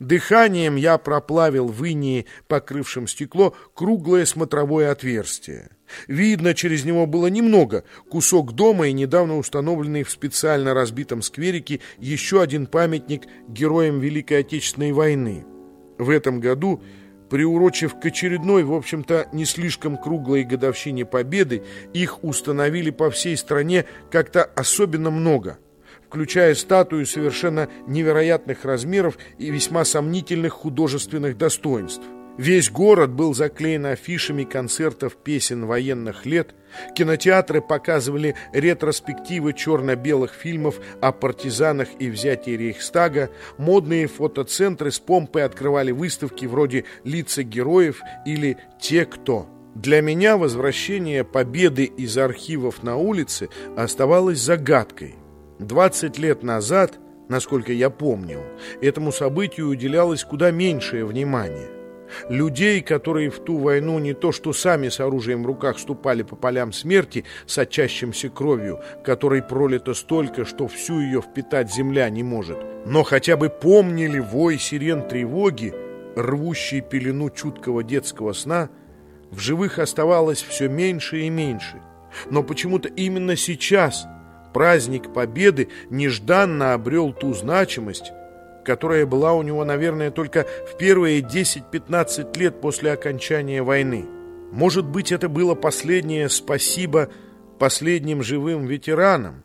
Дыханием я проплавил в инии, покрывшем стекло, круглое смотровое отверстие. Видно, через него было немного. Кусок дома и недавно установленный в специально разбитом скверике еще один памятник героям Великой Отечественной войны. В этом году, приурочив к очередной, в общем-то, не слишком круглой годовщине Победы, их установили по всей стране как-то особенно много – включая статую совершенно невероятных размеров и весьма сомнительных художественных достоинств. Весь город был заклеен афишами концертов песен военных лет, кинотеатры показывали ретроспективы черно-белых фильмов о партизанах и взятии Рейхстага, модные фотоцентры с помпой открывали выставки вроде «Лица героев» или «Те, кто». Для меня возвращение победы из архивов на улице оставалось загадкой. 20 лет назад, насколько я помню, этому событию уделялось куда меньшее внимание. Людей, которые в ту войну не то что сами с оружием в руках ступали по полям смерти, сочащимся кровью, которой пролито столько, что всю ее впитать земля не может, но хотя бы помнили вой сирен тревоги, рвущий пелену чуткого детского сна, в живых оставалось все меньше и меньше. Но почему-то именно сейчас – праздник Победы нежданно обрел ту значимость, которая была у него, наверное, только в первые 10-15 лет после окончания войны. Может быть, это было последнее спасибо последним живым ветеранам,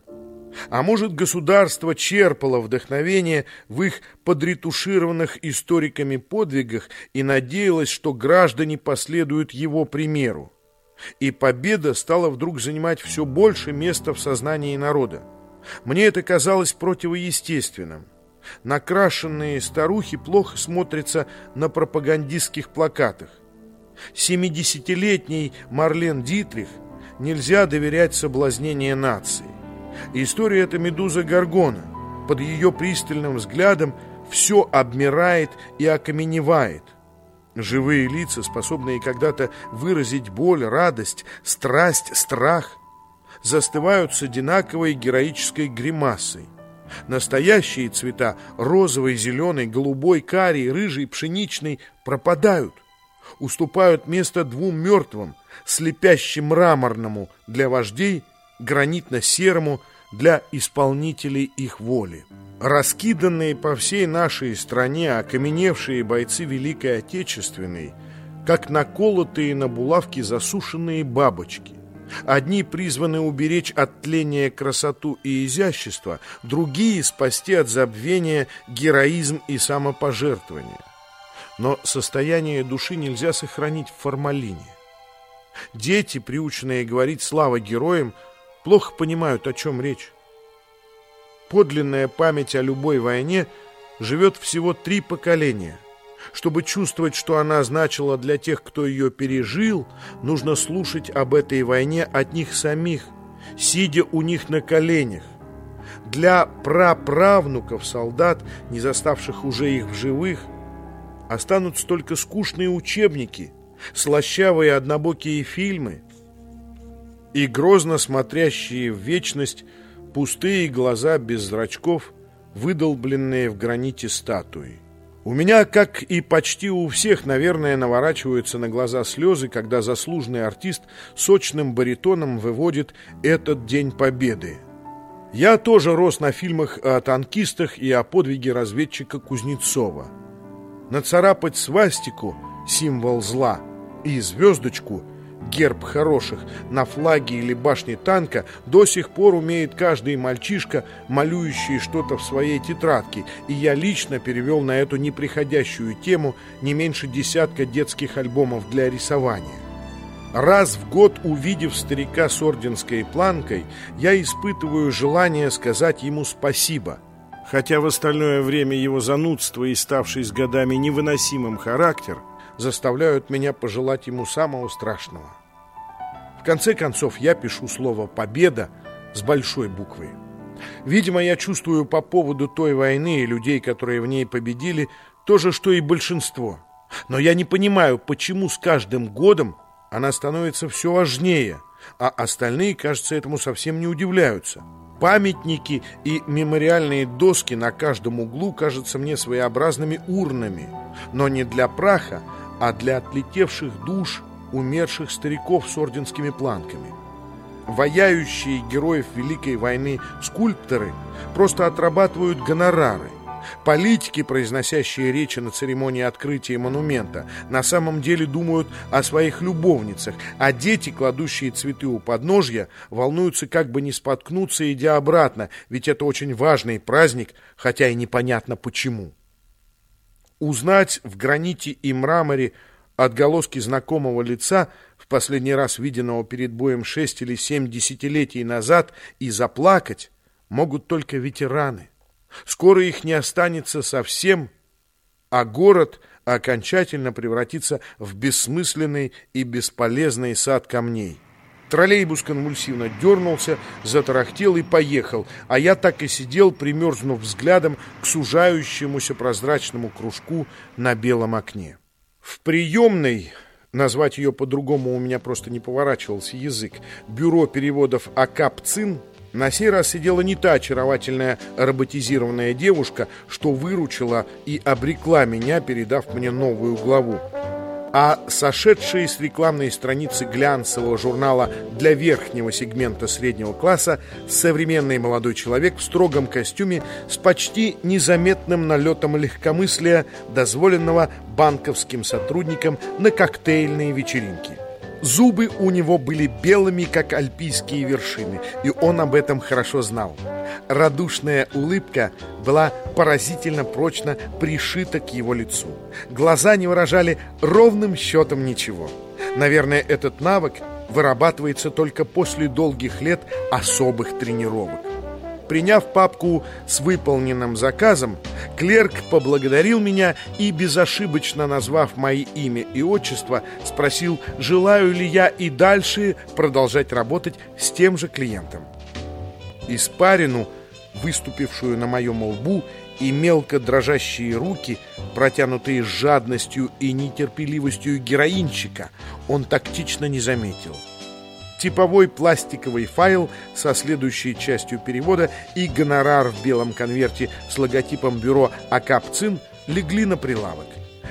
а может, государство черпало вдохновение в их подретушированных историками подвигах и надеялось, что граждане последуют его примеру и победа стала вдруг занимать все больше места в сознании народа. Мне это казалось противоестественным. Накрашенные старухи плохо смотрятся на пропагандистских плакатах. Семидесятилетний Марлен Дитрих нельзя доверять соблазнение нации. История эта медуза Гаргона. Под ее пристальным взглядом все обмирает и окаменевает – Живые лица, способные когда-то выразить боль, радость, страсть, страх, застывают с одинаковой героической гримасой. Настоящие цвета – розовый, зеленый, голубой, карий, рыжий, пшеничный – пропадают, уступают место двум мертвым, слепящим мраморному для вождей, гранитно-серому для исполнителей их воли. Раскиданные по всей нашей стране окаменевшие бойцы Великой Отечественной, как наколотые на булавки засушенные бабочки. Одни призваны уберечь от тления красоту и изящество, другие спасти от забвения героизм и самопожертвование. Но состояние души нельзя сохранить в формалине. Дети, приученные говорить «слава героям», плохо понимают, о чем речь. Подлинная память о любой войне живет всего три поколения. Чтобы чувствовать, что она значила для тех, кто ее пережил, нужно слушать об этой войне от них самих, сидя у них на коленях. Для праправнуков солдат, не заставших уже их в живых, останутся только скучные учебники, слащавые однобокие фильмы и грозно смотрящие в вечность пустые глаза без зрачков, выдолбленные в граните статуи. У меня, как и почти у всех, наверное, наворачиваются на глаза слезы, когда заслуженный артист сочным баритоном выводит «Этот день победы». Я тоже рос на фильмах о танкистах и о подвиге разведчика Кузнецова. Нацарапать свастику – символ зла, и звездочку – герб хороших на флаге или башне танка до сих пор умеет каждый мальчишка, малюющий что-то в своей тетрадке, и я лично перевел на эту неприходящую тему не меньше десятка детских альбомов для рисования. Раз в год, увидев старика с орденской планкой, я испытываю желание сказать ему спасибо, хотя в остальное время его занудство и ставший с годами невыносимым характер заставляют меня пожелать ему самого страшного. В конце концов, я пишу слово «победа» с большой буквы. Видимо, я чувствую по поводу той войны и людей, которые в ней победили, то же, что и большинство. Но я не понимаю, почему с каждым годом она становится все важнее, а остальные, кажется, этому совсем не удивляются. Памятники и мемориальные доски на каждом углу кажутся мне своеобразными урнами, но не для праха, а для отлетевших душ умерших стариков с орденскими планками. Ваяющие героев Великой войны скульпторы просто отрабатывают гонорары, Политики, произносящие речи на церемонии открытия монумента, на самом деле думают о своих любовницах, а дети, кладущие цветы у подножья, волнуются как бы не споткнуться, идя обратно, ведь это очень важный праздник, хотя и непонятно почему. Узнать в граните и мраморе отголоски знакомого лица, в последний раз виденного перед боем шесть или семь десятилетий назад, и заплакать могут только ветераны. Скоро их не останется совсем, а город окончательно превратится в бессмысленный и бесполезный сад камней. Троллейбус конвульсивно дернулся, затарахтел и поехал, а я так и сидел, примерзнув взглядом к сужающемуся прозрачному кружку на белом окне. В приемной, назвать ее по-другому у меня просто не поворачивался язык, бюро переводов АКАП-ЦИН на сей раз сидела не та очаровательная роботизированная девушка, что выручила и обрекла меня, передав мне новую главу, а сошедший с рекламной страницы глянцевого журнала для верхнего сегмента среднего класса современный молодой человек в строгом костюме с почти незаметным налетом легкомыслия, дозволенного банковским сотрудникам на коктейльные вечеринки. Зубы у него были белыми, как альпийские вершины, и он об этом хорошо знал. Радушная улыбка была поразительно прочно пришита к его лицу. Глаза не выражали ровным счетом ничего. Наверное, этот навык вырабатывается только после долгих лет особых тренировок. Приняв папку с выполненным заказом, клерк поблагодарил меня и, безошибочно назвав мои имя и отчество, спросил, желаю ли я и дальше продолжать работать с тем же клиентом. Испарину, выступившую на моем лбу, и мелко дрожащие руки, протянутые с жадностью и нетерпеливостью героинщика, он тактично не заметил типовой пластиковый файл со следующей частью перевода и гонорар в белом конверте с логотипом бюро «Акапцин» легли на прилавок.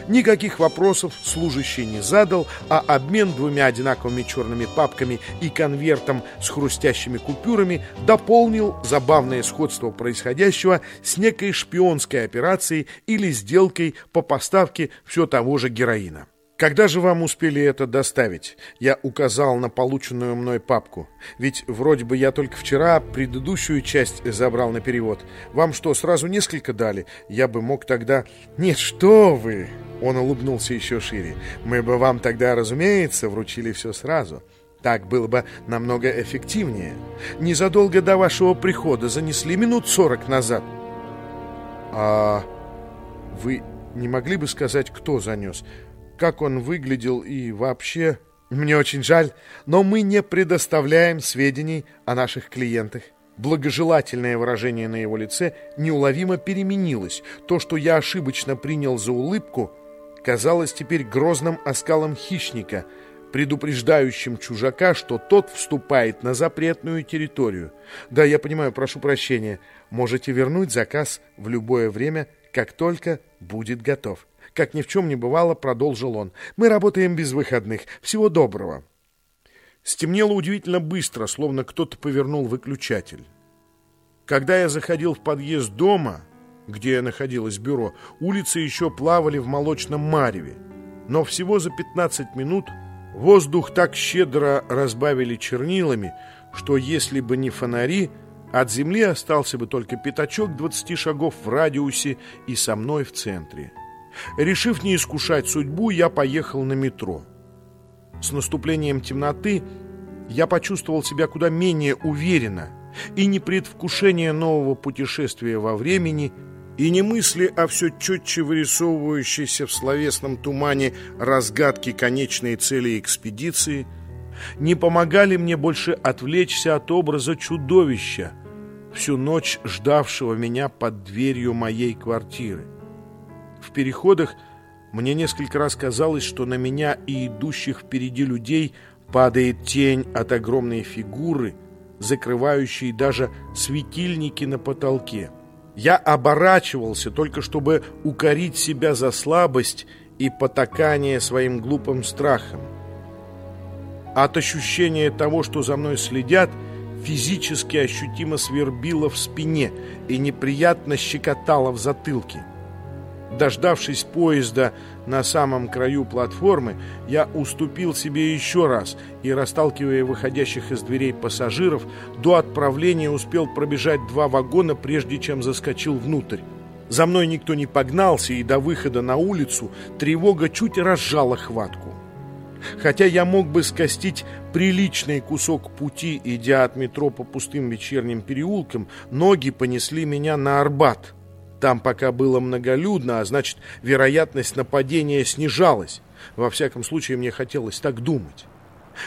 Никаких вопросов служащий не задал, а обмен двумя одинаковыми черными папками и конвертом с хрустящими купюрами дополнил забавное сходство происходящего с некой шпионской операцией или сделкой по поставке все того же героина. «Когда же вам успели это доставить?» Я указал на полученную мной папку. «Ведь вроде бы я только вчера предыдущую часть забрал на перевод. Вам что, сразу несколько дали? Я бы мог тогда...» «Нет, что вы!» Он улыбнулся еще шире. «Мы бы вам тогда, разумеется, вручили все сразу». Так было бы намного эффективнее. Незадолго до вашего прихода занесли минут сорок назад. А вы не могли бы сказать, кто занес? Как он выглядел и вообще... Мне очень жаль, но мы не предоставляем сведений о наших клиентах. Благожелательное выражение на его лице неуловимо переменилось. То, что я ошибочно принял за улыбку, казалось теперь грозным оскалом хищника, предупреждающим чужака, что тот вступает на запретную территорию. Да, я понимаю, прошу прощения. Можете вернуть заказ в любое время, как только будет готов. Как ни в чем не бывало, продолжил он. Мы работаем без выходных. Всего доброго. Стемнело удивительно быстро, словно кто-то повернул выключатель. Когда я заходил в подъезд дома, где находилось бюро, улицы еще плавали в молочном мареве. Но всего за 15 минут воздух так щедро разбавили чернилами, что если бы не фонари, от земли остался бы только пятачок 20 шагов в радиусе и со мной в центре. Решив не искушать судьбу, я поехал на метро. С наступлением темноты я почувствовал себя куда менее уверенно, и не предвкушение нового путешествия во времени, и не мысли о все четче вырисовывающейся в словесном тумане разгадки конечной цели экспедиции не помогали мне больше отвлечься от образа чудовища, всю ночь ждавшего меня под дверью моей квартиры. В переходах мне несколько раз казалось, что на меня и идущих впереди людей падает тень от огромной фигуры, закрывающей даже светильники на потолке. Я оборачивался, только чтобы укорить себя за слабость и потакание своим глупым страхом. От ощущения того, что за мной следят, физически ощутимо свербило в спине и неприятно щекотало в затылке. Дождавшись поезда на самом краю платформы, я уступил себе еще раз и, расталкивая выходящих из дверей пассажиров, до отправления успел пробежать два вагона, прежде чем заскочил внутрь. За мной никто не погнался, и до выхода на улицу тревога чуть разжала хватку. Хотя я мог бы скостить приличный кусок пути, идя от метро по пустым вечерним переулкам, ноги понесли меня на Арбат. Там пока было многолюдно, а значит, вероятность нападения снижалась. Во всяком случае, мне хотелось так думать.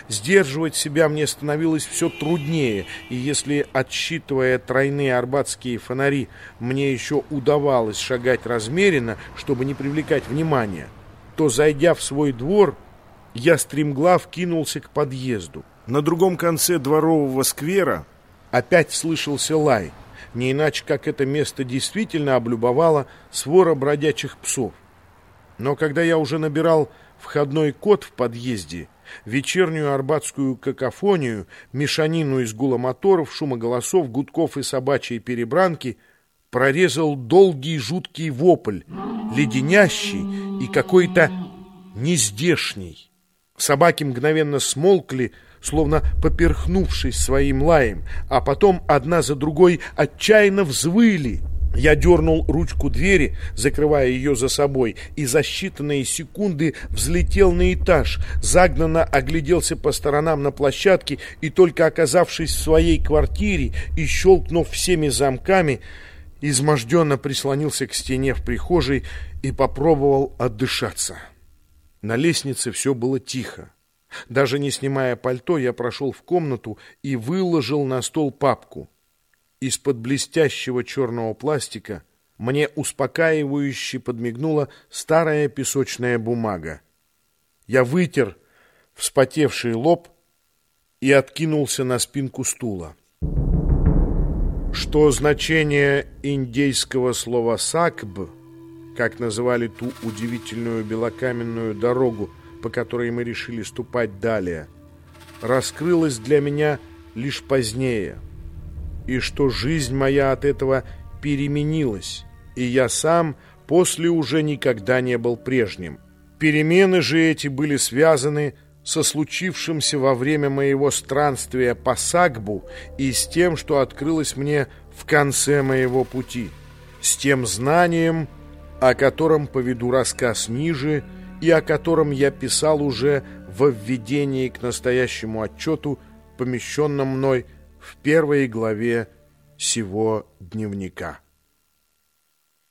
Сдерживать себя мне становилось все труднее, и если, отсчитывая тройные арбатские фонари, мне еще удавалось шагать размеренно, чтобы не привлекать внимания, то, зайдя в свой двор, я стремглав кинулся к подъезду. На другом конце дворового сквера опять слышался лай, не иначе как это место действительно облюбовало свора бродячих псов. Но когда я уже набирал входной код в подъезде, вечернюю арбатскую какофонию, мешанину из гула моторов, шума голосов, гудков и собачьей перебранки, прорезал долгий жуткий вопль, леденящий и какой-то нездешний. Собаки мгновенно смолкли, словно поперхнувшись своим лаем, а потом одна за другой отчаянно взвыли. Я дернул ручку двери, закрывая ее за собой, и за считанные секунды взлетел на этаж, загнанно огляделся по сторонам на площадке и, только оказавшись в своей квартире и щелкнув всеми замками, изможденно прислонился к стене в прихожей и попробовал отдышаться. На лестнице все было тихо. Даже не снимая пальто, я прошел в комнату и выложил на стол папку. Из-под блестящего черного пластика мне успокаивающе подмигнула старая песочная бумага. Я вытер вспотевший лоб и откинулся на спинку стула. Что значение индейского слова «сакб» как называли ту удивительную белокаменную дорогу, по которой мы решили ступать далее, раскрылась для меня лишь позднее, и что жизнь моя от этого переменилась, и я сам после уже никогда не был прежним. Перемены же эти были связаны со случившимся во время моего странствия по Сагбу и с тем, что открылось мне в конце моего пути, с тем знанием, о котором поведу рассказ ниже и о котором я писал уже в введении к настоящему отчету, помещенном мной в первой главе сего дневника.